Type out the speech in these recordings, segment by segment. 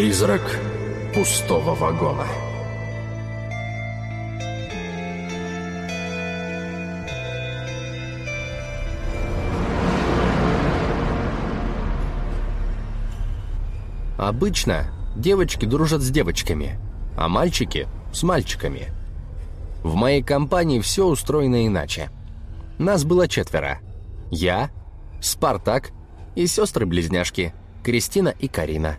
Призрак пустого вагона. Обычно девочки дружат с девочками, а мальчики — с мальчиками. В моей компании все устроено иначе. Нас было четверо. Я, Спартак и сестры-близняшки Кристина и Карина.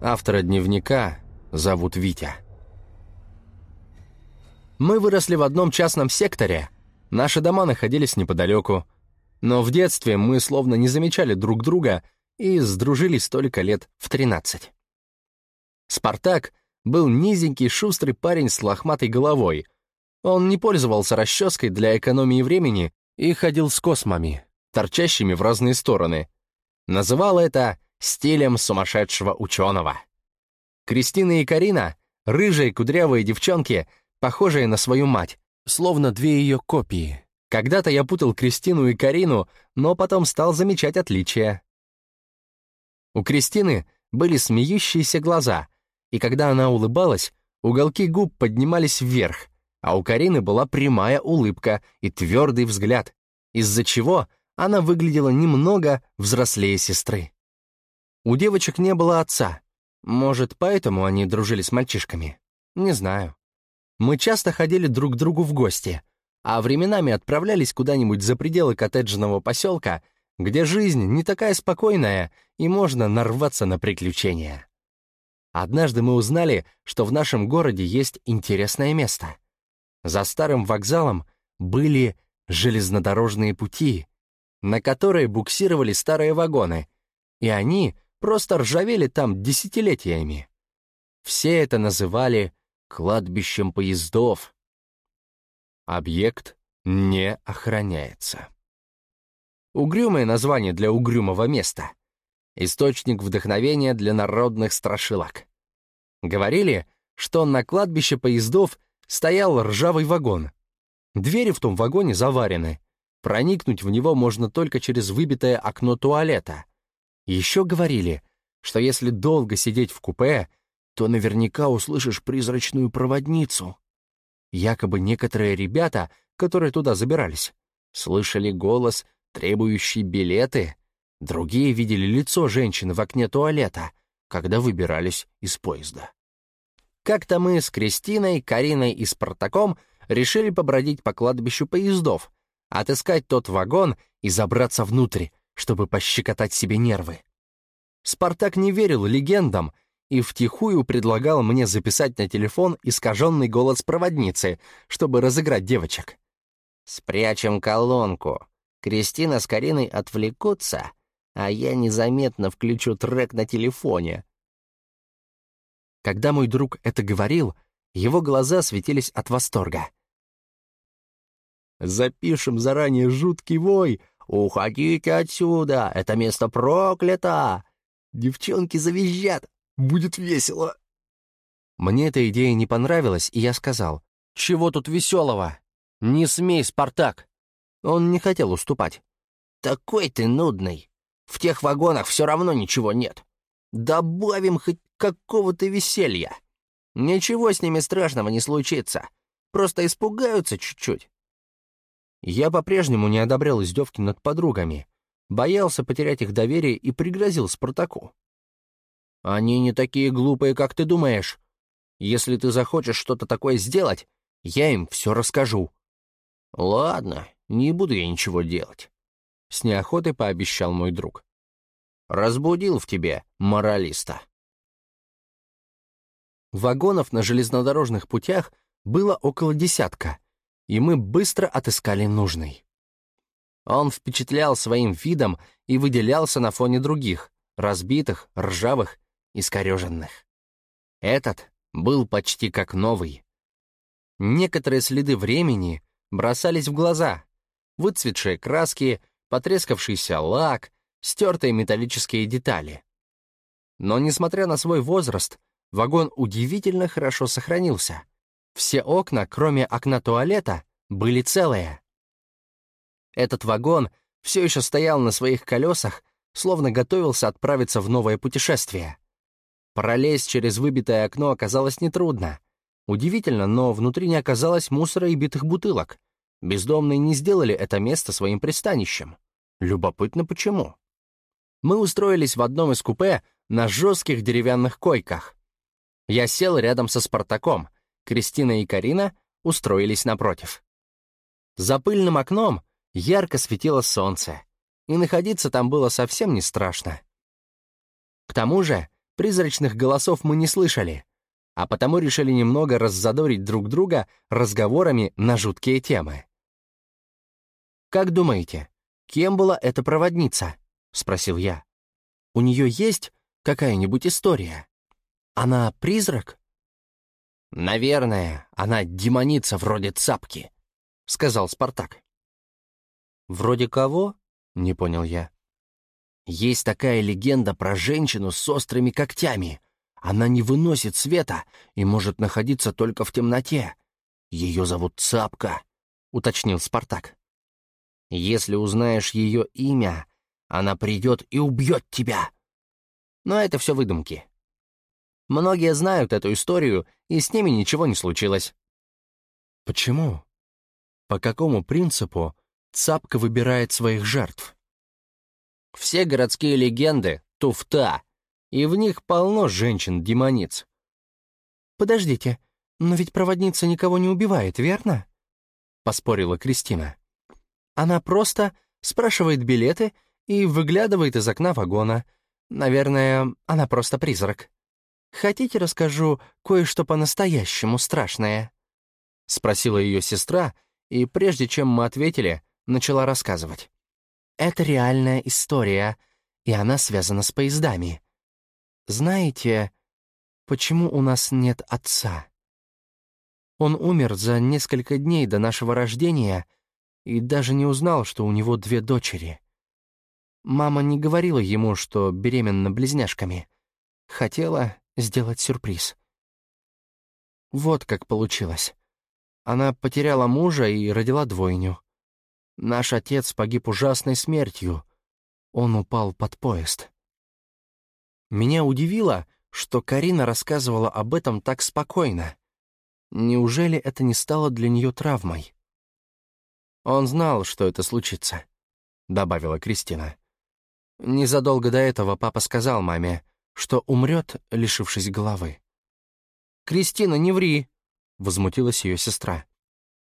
Автора дневника зовут Витя. Мы выросли в одном частном секторе. Наши дома находились неподалеку. Но в детстве мы словно не замечали друг друга и сдружились только лет в 13. Спартак был низенький, шустрый парень с лохматой головой. Он не пользовался расческой для экономии времени и ходил с космами, торчащими в разные стороны. Называл это стилем сумасшедшего ученого. Кристина и Карина — рыжие кудрявые девчонки, похожие на свою мать, словно две ее копии. Когда-то я путал Кристину и Карину, но потом стал замечать отличия. У Кристины были смеющиеся глаза, и когда она улыбалась, уголки губ поднимались вверх, а у Карины была прямая улыбка и твердый взгляд, из-за чего она выглядела немного взрослее сестры. У девочек не было отца. Может, поэтому они дружили с мальчишками? Не знаю. Мы часто ходили друг к другу в гости, а временами отправлялись куда-нибудь за пределы коттеджного поселка, где жизнь не такая спокойная и можно нарваться на приключения. Однажды мы узнали, что в нашем городе есть интересное место. За старым вокзалом были железнодорожные пути, на которые буксировали старые вагоны, и они просто ржавели там десятилетиями. Все это называли кладбищем поездов. Объект не охраняется. Угрюмое название для угрюмого места. Источник вдохновения для народных страшилок. Говорили, что на кладбище поездов стоял ржавый вагон. Двери в том вагоне заварены. Проникнуть в него можно только через выбитое окно туалета — еще говорили, что если долго сидеть в купе, то наверняка услышишь призрачную проводницу. Якобы некоторые ребята, которые туда забирались, слышали голос, требующий билеты, другие видели лицо женщины в окне туалета, когда выбирались из поезда. Как-то мы с Кристиной, Кариной и Спартаком решили побродить по кладбищу поездов, отыскать тот вагон и забраться внутрь, чтобы пощекотать себе нервы. Спартак не верил легендам и втихую предлагал мне записать на телефон искаженный голос проводницы, чтобы разыграть девочек. «Спрячем колонку. Кристина с Кариной отвлекутся, а я незаметно включу трек на телефоне». Когда мой друг это говорил, его глаза светились от восторга. «Запишем заранее жуткий вой, «Уходите отсюда! Это место проклято!» «Девчонки завизжат! Будет весело!» Мне эта идея не понравилась, и я сказал, «Чего тут веселого? Не смей, Спартак!» Он не хотел уступать. «Такой ты нудный! В тех вагонах все равно ничего нет. Добавим хоть какого-то веселья. Ничего с ними страшного не случится. Просто испугаются чуть-чуть. Я по-прежнему не одобрял издевки над подругами, боялся потерять их доверие и пригрозил Спартаку. «Они не такие глупые, как ты думаешь. Если ты захочешь что-то такое сделать, я им все расскажу». «Ладно, не буду я ничего делать», — с неохотой пообещал мой друг. «Разбудил в тебе моралиста». Вагонов на железнодорожных путях было около десятка — и мы быстро отыскали нужный. Он впечатлял своим видом и выделялся на фоне других, разбитых, ржавых, искореженных. Этот был почти как новый. Некоторые следы времени бросались в глаза. Выцветшие краски, потрескавшийся лак, стертые металлические детали. Но, несмотря на свой возраст, вагон удивительно хорошо сохранился — все окна, кроме окна туалета, были целые. Этот вагон все еще стоял на своих колесах, словно готовился отправиться в новое путешествие. Пролезть через выбитое окно оказалось нетрудно. Удивительно, но внутри не оказалось мусора и битых бутылок. Бездомные не сделали это место своим пристанищем. Любопытно, почему. Мы устроились в одном из купе на жестких деревянных койках. Я сел рядом со Спартаком, Кристина и Карина устроились напротив. За пыльным окном ярко светило солнце, и находиться там было совсем не страшно. К тому же призрачных голосов мы не слышали, а потому решили немного раззадорить друг друга разговорами на жуткие темы. «Как думаете, кем была эта проводница?» — спросил я. «У нее есть какая-нибудь история? Она призрак?» «Наверное, она демоница вроде цапки», — сказал Спартак. «Вроде кого?» — не понял я. «Есть такая легенда про женщину с острыми когтями. Она не выносит света и может находиться только в темноте. Ее зовут Цапка», — уточнил Спартак. «Если узнаешь ее имя, она придет и убьет тебя». Но это все выдумки. Многие знают эту историю, и с ними ничего не случилось. Почему? По какому принципу Цапка выбирает своих жертв? Все городские легенды — туфта, и в них полно женщин-демониц. «Подождите, но ведь проводница никого не убивает, верно?» — поспорила Кристина. «Она просто спрашивает билеты и выглядывает из окна вагона. Наверное, она просто призрак. Хотите, расскажу кое-что по-настоящему страшное?» — спросила ее сестра, и прежде чем мы ответили, начала рассказывать. «Это реальная история, и она связана с поездами. Знаете, почему у нас нет отца? Он умер за несколько дней до нашего рождения и даже не узнал, что у него две дочери. Мама не говорила ему, что беременна близняшками. Хотела сделать сюрприз. Вот как получилось. Она потеряла мужа и родила двойню. Наш отец погиб ужасной смертью. Он упал под поезд. Меня удивило, что Карина рассказывала об этом так спокойно. Неужели это не стало для нее травмой? «Он знал, что это случится», — добавила Кристина. Незадолго до этого папа сказал маме, что умрет, лишившись головы. «Кристина, не ври!» — возмутилась ее сестра.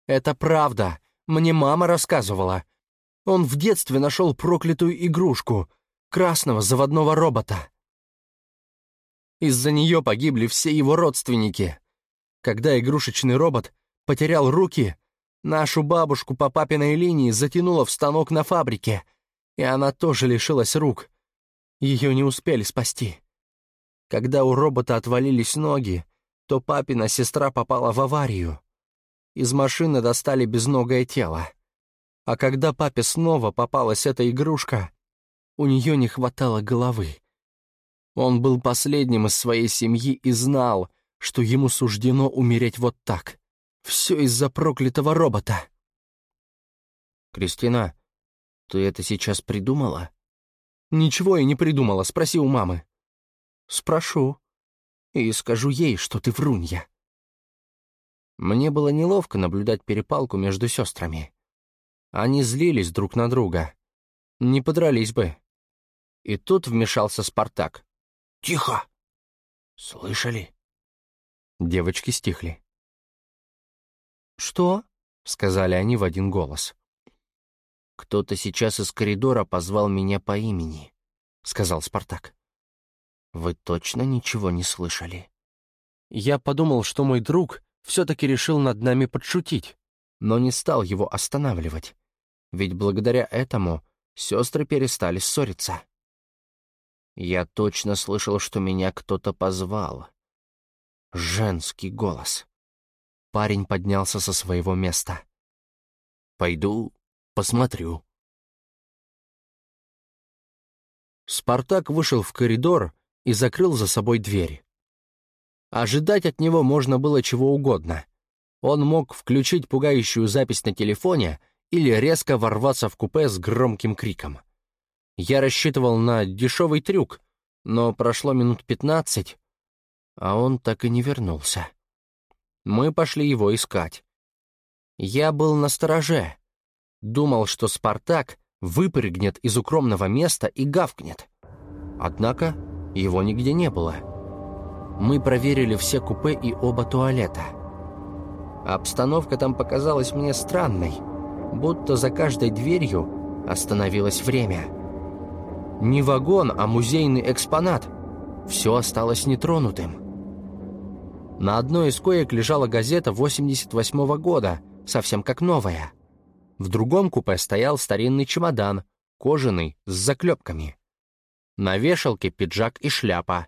«Это правда. Мне мама рассказывала. Он в детстве нашел проклятую игрушку — красного заводного робота. Из-за нее погибли все его родственники. Когда игрушечный робот потерял руки, нашу бабушку по папиной линии затянуло в станок на фабрике, и она тоже лишилась рук. Ее не успели спасти. Когда у робота отвалились ноги, то папина сестра попала в аварию. Из машины достали безногое тело. А когда папе снова попалась эта игрушка, у нее не хватало головы. Он был последним из своей семьи и знал, что ему суждено умереть вот так. Все из-за проклятого робота. «Кристина, ты это сейчас придумала?» «Ничего я не придумала, спроси у мамы». «Спрошу и скажу ей, что ты врунья». Мне было неловко наблюдать перепалку между сестрами. Они злились друг на друга. Не подрались бы. И тут вмешался Спартак. «Тихо! Слышали?» Девочки стихли. «Что?» — сказали они в один голос. «Кто-то сейчас из коридора позвал меня по имени», — сказал Спартак. «Вы точно ничего не слышали?» Я подумал, что мой друг все-таки решил над нами подшутить, но не стал его останавливать, ведь благодаря этому сестры перестали ссориться. Я точно слышал, что меня кто-то позвал. Женский голос. Парень поднялся со своего места. «Пойду посмотрю». Спартак вышел в коридор и закрыл за собой дверь. Ожидать от него можно было чего угодно. Он мог включить пугающую запись на телефоне или резко ворваться в купе с громким криком. Я рассчитывал на дешевый трюк, но прошло минут пятнадцать, А он так и не вернулся. Мы пошли его искать. Я был на стороже. Думал, что «Спартак» выпрыгнет из укромного места и гавкнет. Однако его нигде не было. Мы проверили все купе и оба туалета. Обстановка там показалась мне странной, будто за каждой дверью остановилось время. Не вагон, а музейный экспонат. Все осталось нетронутым. На одной из коек лежала газета 88 -го года, совсем как новая. В другом купе стоял старинный чемодан, кожаный, с заклепками. На вешалке пиджак и шляпа.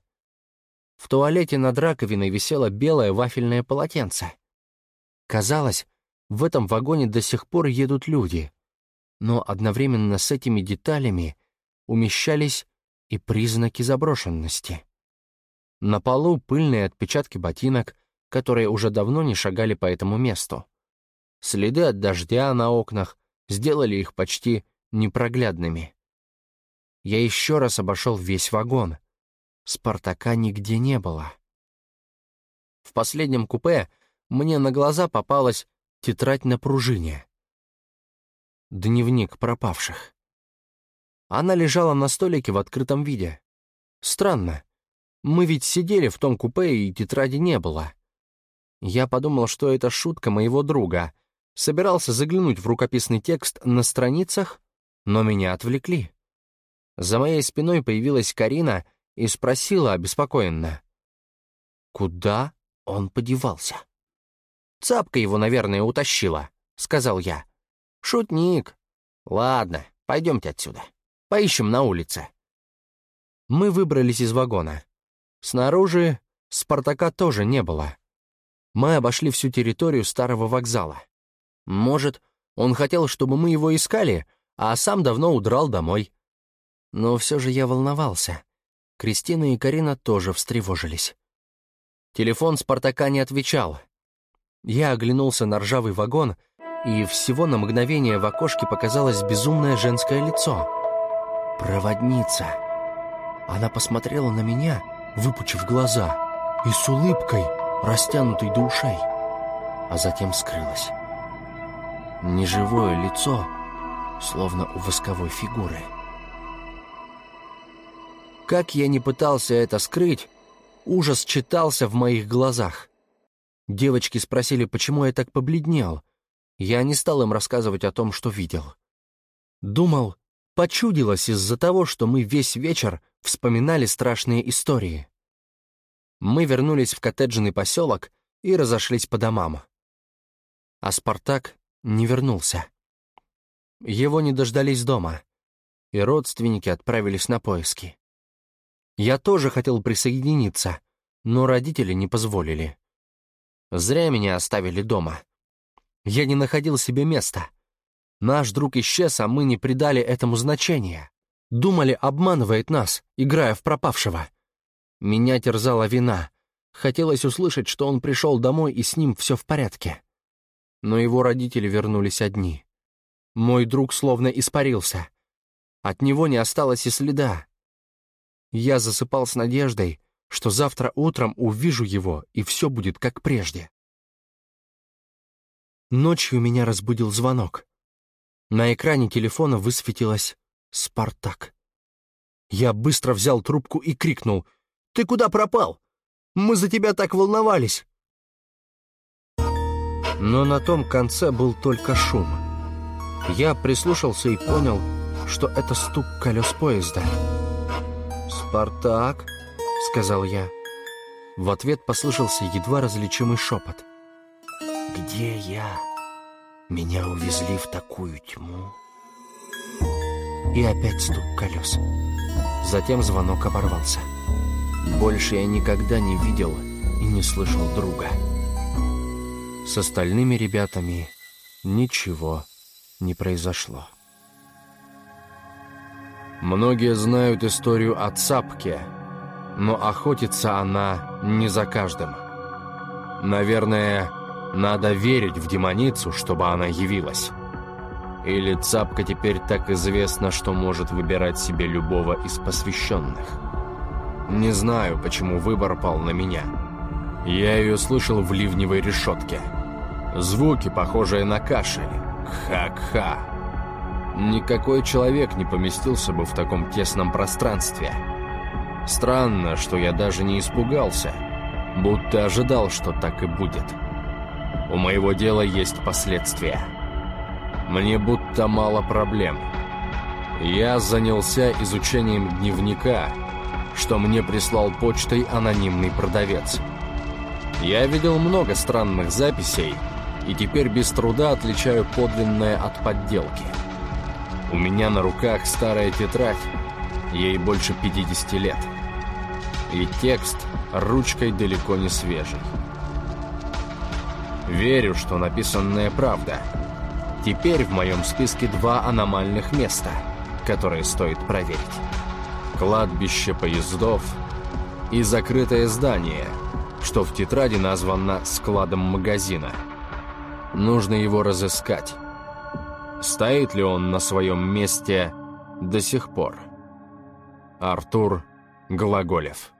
В туалете над раковиной висело белое вафельное полотенце. Казалось, в этом вагоне до сих пор едут люди. Но одновременно с этими деталями умещались и признаки заброшенности. На полу пыльные отпечатки ботинок, которые уже давно не шагали по этому месту. Следы от дождя на окнах сделали их почти непроглядными. Я еще раз обошел весь вагон. Спартака нигде не было. В последнем купе мне на глаза попалась тетрадь на пружине. Дневник пропавших. Она лежала на столике в открытом виде. Странно. Мы ведь сидели в том купе, и тетради не было. Я подумал, что это шутка моего друга. Собирался заглянуть в рукописный текст на страницах, но меня отвлекли. За моей спиной появилась Карина и спросила обеспокоенно. «Куда он подевался?» «Цапка его, наверное, утащила», — сказал я. «Шутник. Ладно, пойдемте отсюда. Поищем на улице». Мы выбрались из вагона. Снаружи Спартака тоже не было. Мы обошли всю территорию старого вокзала. Может, он хотел, чтобы мы его искали, а сам давно удрал домой. Но все же я волновался. Кристина и Карина тоже встревожились. Телефон Спартака не отвечал. Я оглянулся на ржавый вагон, и всего на мгновение в окошке показалось безумное женское лицо. Проводница. Она посмотрела на меня — выпучив глаза, и с улыбкой, растянутой до ушей, а затем скрылась. Неживое лицо, словно у восковой фигуры. Как я не пытался это скрыть, ужас читался в моих глазах. Девочки спросили, почему я так побледнел. Я не стал им рассказывать о том, что видел. Думал, почудилось из-за того, что мы весь вечер вспоминали страшные истории. Мы вернулись в коттеджный поселок и разошлись по домам. А Спартак не вернулся. Его не дождались дома, и родственники отправились на поиски. Я тоже хотел присоединиться, но родители не позволили. Зря меня оставили дома. Я не находил себе места. Наш друг исчез, а мы не придали этому значения. Думали, обманывает нас, играя в пропавшего. Меня терзала вина. Хотелось услышать, что он пришел домой и с ним все в порядке. Но его родители вернулись одни. Мой друг словно испарился. От него не осталось и следа. Я засыпал с надеждой, что завтра утром увижу его, и все будет как прежде. Ночью меня разбудил звонок. На экране телефона высветилось «Спартак». Я быстро взял трубку и крикнул «Ты куда пропал? Мы за тебя так волновались!» Но на том конце был только шум. Я прислушался и понял, что это стук колес поезда. «Спартак», — сказал я. В ответ послышался едва различимый шепот. «Где я? Меня увезли в такую тьму» и опять стук колес. Затем звонок оборвался. Больше я никогда не видел и не слышал друга. С остальными ребятами ничего не произошло. Многие знают историю о Цапке, но охотится она не за каждым. Наверное, надо верить в демоницу, чтобы она явилась. Или Цапка теперь так известна, что может выбирать себе любого из посвященных? Не знаю, почему выбор пал на меня. Я ее слышал в ливневой решетке. Звуки, похожие на кашель. Ха-ха. Никакой человек не поместился бы в таком тесном пространстве. Странно, что я даже не испугался, будто ожидал, что так и будет. У моего дела есть последствия. Мне будто мало проблем. Я занялся изучением дневника, что мне прислал почтой анонимный продавец. Я видел много странных записей, и теперь без труда отличаю подлинное от подделки. У меня на руках старая тетрадь, ей больше 50 лет. И текст ручкой далеко не свежий. Верю, что написанная правда. Теперь в моем списке два аномальных места, которые стоит проверить. Кладбище поездов и закрытое здание, что в тетради названо складом магазина. Нужно его разыскать. Стоит ли он на своем месте до сих пор? Артур Глаголев